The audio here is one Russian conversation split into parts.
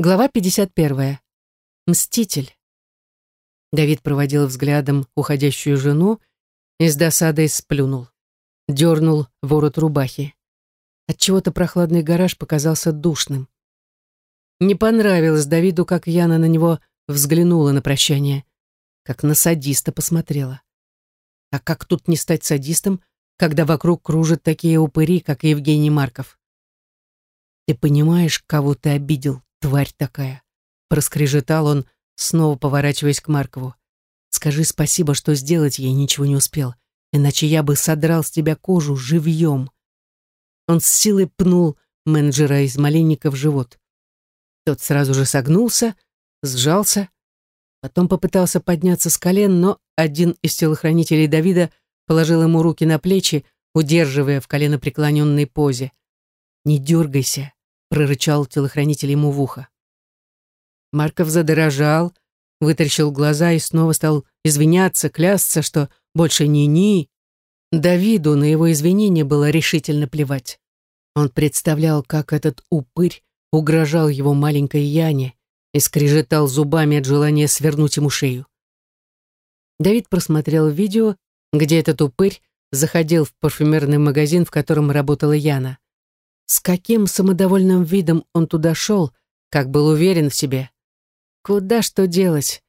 Глава 51. Мститель. Давид проводил взглядом уходящую жену и с досадой сплюнул. Дернул ворот рубахи. Отчего-то прохладный гараж показался душным. Не понравилось Давиду, как Яна на него взглянула на прощание, как на садиста посмотрела. А как тут не стать садистом, когда вокруг кружат такие упыри, как Евгений Марков? Ты понимаешь, кого ты обидел? Тварь такая!» Проскрежетал он, снова поворачиваясь к Маркову. «Скажи спасибо, что сделать ей ничего не успел, иначе я бы содрал с тебя кожу живьем». Он с силой пнул менеджера из малинника в живот. Тот сразу же согнулся, сжался, потом попытался подняться с колен, но один из телохранителей Давида положил ему руки на плечи, удерживая в коленопреклоненной позе. «Не дергайся, прорычал телохранитель ему в ухо. Марков задорожал, вытаращил глаза и снова стал извиняться, клясться, что больше ни-ни. Давиду на его извинения было решительно плевать. Он представлял, как этот упырь угрожал его маленькой Яне и скрежетал зубами от желания свернуть ему шею. Давид просмотрел видео, где этот упырь заходил в парфюмерный магазин, в котором работала Яна. С каким самодовольным видом он туда шел, как был уверен в себе. Куда что делать?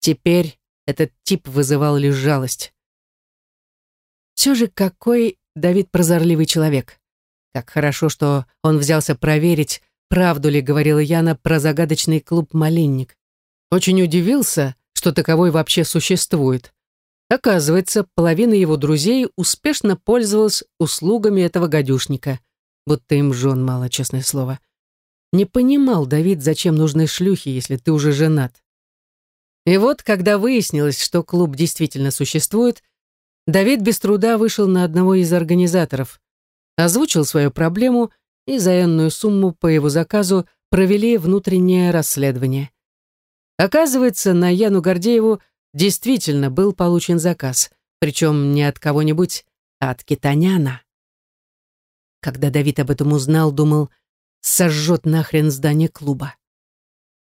Теперь этот тип вызывал лишь жалость. Все же какой Давид прозорливый человек. Как хорошо, что он взялся проверить, правду ли говорила Яна про загадочный клуб «Малинник». Очень удивился, что таковой вообще существует. Оказывается, половина его друзей успешно пользовалась услугами этого гадюшника – будто им жен мало, честное слово. Не понимал Давид, зачем нужны шлюхи, если ты уже женат. И вот, когда выяснилось, что клуб действительно существует, Давид без труда вышел на одного из организаторов, озвучил свою проблему и за энную сумму по его заказу провели внутреннее расследование. Оказывается, на Яну Гордееву действительно был получен заказ, причем не от кого-нибудь, а от Китаняна. Когда Давид об этом узнал, думал, сожжет нахрен здание клуба.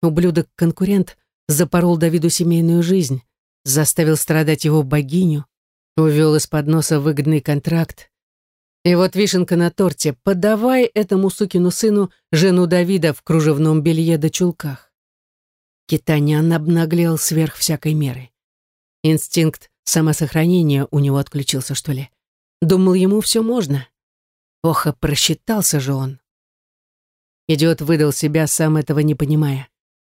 Ублюдок-конкурент запорол Давиду семейную жизнь, заставил страдать его богиню, увел из-под носа выгодный контракт. И вот вишенка на торте, подавай этому сукину сыну жену Давида в кружевном белье до чулках. Китанян обнаглел сверх всякой меры. Инстинкт самосохранения у него отключился, что ли. Думал, ему все можно. Ох, а просчитался же он. Идиот выдал себя, сам этого не понимая.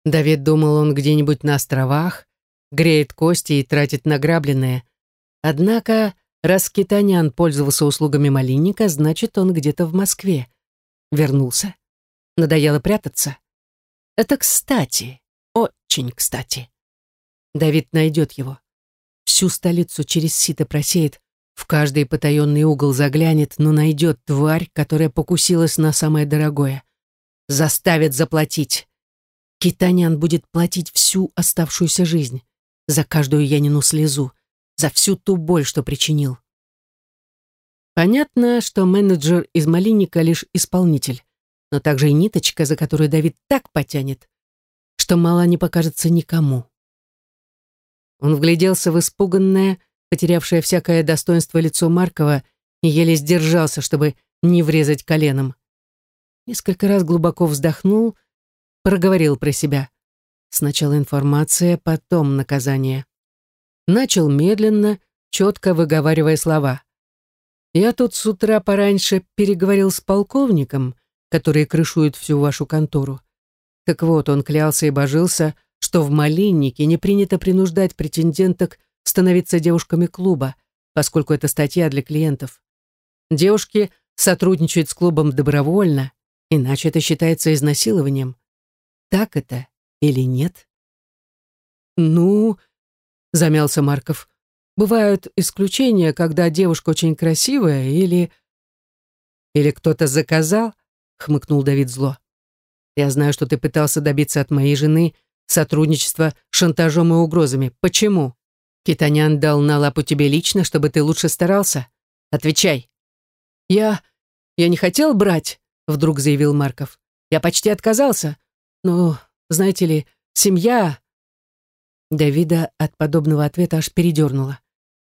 Давид думал, он где-нибудь на островах, греет кости и тратит награбленное. Однако, раз Китанян пользовался услугами малинника, значит, он где-то в Москве. Вернулся. Надоело прятаться. Это кстати, очень кстати. Давид найдет его. Всю столицу через сито просеет, в каждый потаенный угол заглянет, но найдет тварь, которая покусилась на самое дорогое. Заставит заплатить. Китанян будет платить всю оставшуюся жизнь. За каждую Янину слезу. За всю ту боль, что причинил. Понятно, что менеджер из Малинника лишь исполнитель, но также и ниточка, за которую Давид так потянет, что мало не покажется никому. Он вгляделся в испуганное, потерявшее всякое достоинство лицо Маркова, еле сдержался, чтобы не врезать коленом. Несколько раз глубоко вздохнул, проговорил про себя. Сначала информация, потом наказание. Начал медленно, четко выговаривая слова. «Я тут с утра пораньше переговорил с полковником, который крышует всю вашу контору. Так вот, он клялся и божился, что в Малиннике не принято принуждать претенденток становиться девушками клуба, поскольку это статья для клиентов. Девушки сотрудничают с клубом добровольно, иначе это считается изнасилованием. Так это или нет? Ну, замялся Марков. Бывают исключения, когда девушка очень красивая или... Или кто-то заказал, хмыкнул Давид зло. Я знаю, что ты пытался добиться от моей жены сотрудничества шантажом и угрозами. Почему? Китанян дал на лапу тебе лично, чтобы ты лучше старался? Отвечай. Я... я не хотел брать, вдруг заявил Марков. Я почти отказался. Но, знаете ли, семья...» Давида от подобного ответа аж передернула.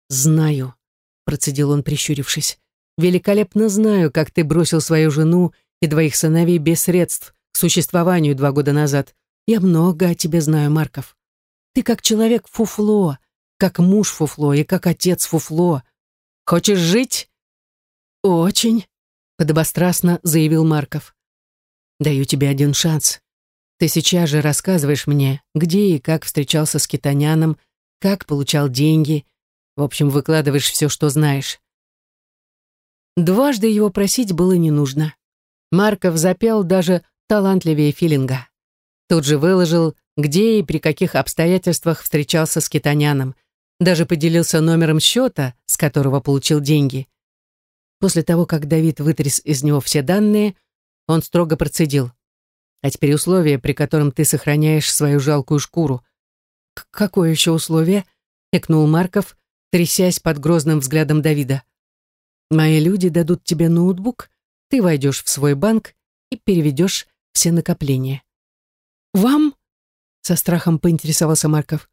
«Знаю», — процедил он, прищурившись. «Великолепно знаю, как ты бросил свою жену и двоих сыновей без средств к существованию два года назад. Я много о тебе знаю, Марков. Ты как человек фуфло, как муж фуфло и как отец фуфло. Хочешь жить?» «Очень», — подобострастно заявил Марков. «Даю тебе один шанс. Ты сейчас же рассказываешь мне, где и как встречался с китаняном, как получал деньги. В общем, выкладываешь все, что знаешь». Дважды его просить было не нужно. Марков запел даже талантливее Филинга. Тут же выложил, где и при каких обстоятельствах встречался с китаняном. Даже поделился номером счета, с которого получил деньги. После того, как Давид вытряс из него все данные, он строго процедил. «А теперь условие, при котором ты сохраняешь свою жалкую шкуру». «Какое еще условие?» — экнул Марков, трясясь под грозным взглядом Давида. «Мои люди дадут тебе ноутбук, ты войдешь в свой банк и переведешь все накопления». «Вам?» — со страхом поинтересовался Марков.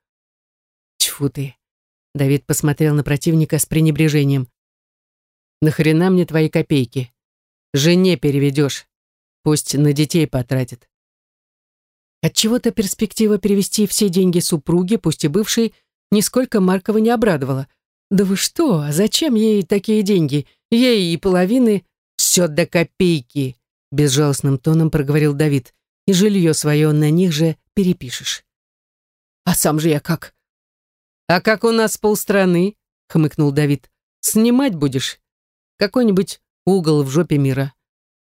«Тьфу ты!» — Давид посмотрел на противника с пренебрежением. «Нахрена мне твои копейки? Жене переведешь. Пусть на детей потратит». Отчего-то перспектива перевести все деньги супруги, пусть и бывшей, нисколько Маркова не обрадовала. «Да вы что? А зачем ей такие деньги? Ей и половины...» «Все до копейки!» — безжалостным тоном проговорил Давид. «И жилье свое на них же перепишешь». «А сам же я как?» «А как у нас полстраны?» — хмыкнул Давид. «Снимать будешь? Какой-нибудь угол в жопе мира.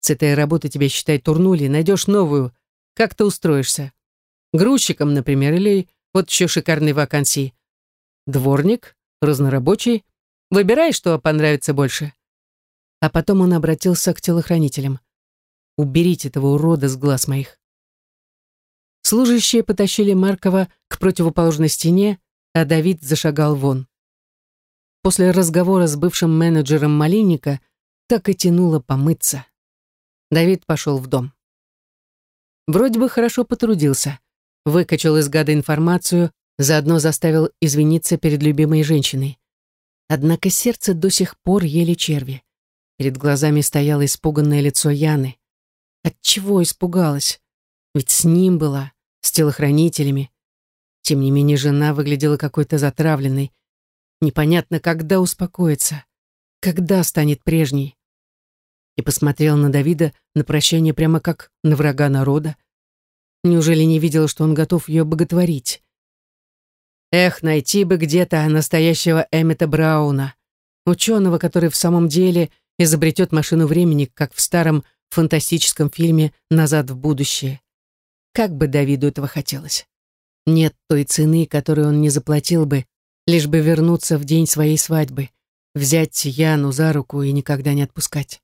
С этой работы тебя, считай, турнули, найдешь новую. Как ты устроишься? Грузчиком, например, или вот еще шикарной вакансии. Дворник, разнорабочий. Выбирай, что понравится больше. А потом он обратился к телохранителям. «Уберите этого урода с глаз моих». Служащие потащили Маркова к противоположной стене, а Давид зашагал вон. После разговора с бывшим менеджером Малинника так и тянуло помыться. Давид пошел в дом. Вроде бы хорошо потрудился. Выкачал из гада информацию, заодно заставил извиниться перед любимой женщиной. Однако сердце до сих пор ели черви. Перед глазами стояло испуганное лицо Яны. От чего испугалась? Ведь с ним была, с телохранителями. Тем не менее, жена выглядела какой-то затравленной. Непонятно, когда успокоится, когда станет прежней. И посмотрел на Давида на прощание прямо как на врага народа. Неужели не видела, что он готов ее боготворить? Эх, найти бы где-то настоящего Эммета Брауна, ученого, который в самом деле изобретет машину времени, как в старом фантастическом фильме «Назад в будущее». Как бы Давиду этого хотелось. Нет той цены, которую он не заплатил бы, лишь бы вернуться в день своей свадьбы, взять Яну за руку и никогда не отпускать.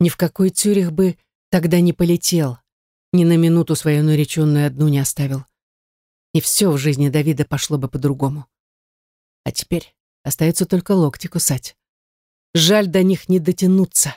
Ни в какой Цюрих бы тогда не полетел, ни на минуту свою нареченную одну не оставил. И все в жизни Давида пошло бы по-другому. А теперь остается только локти кусать. Жаль до них не дотянуться.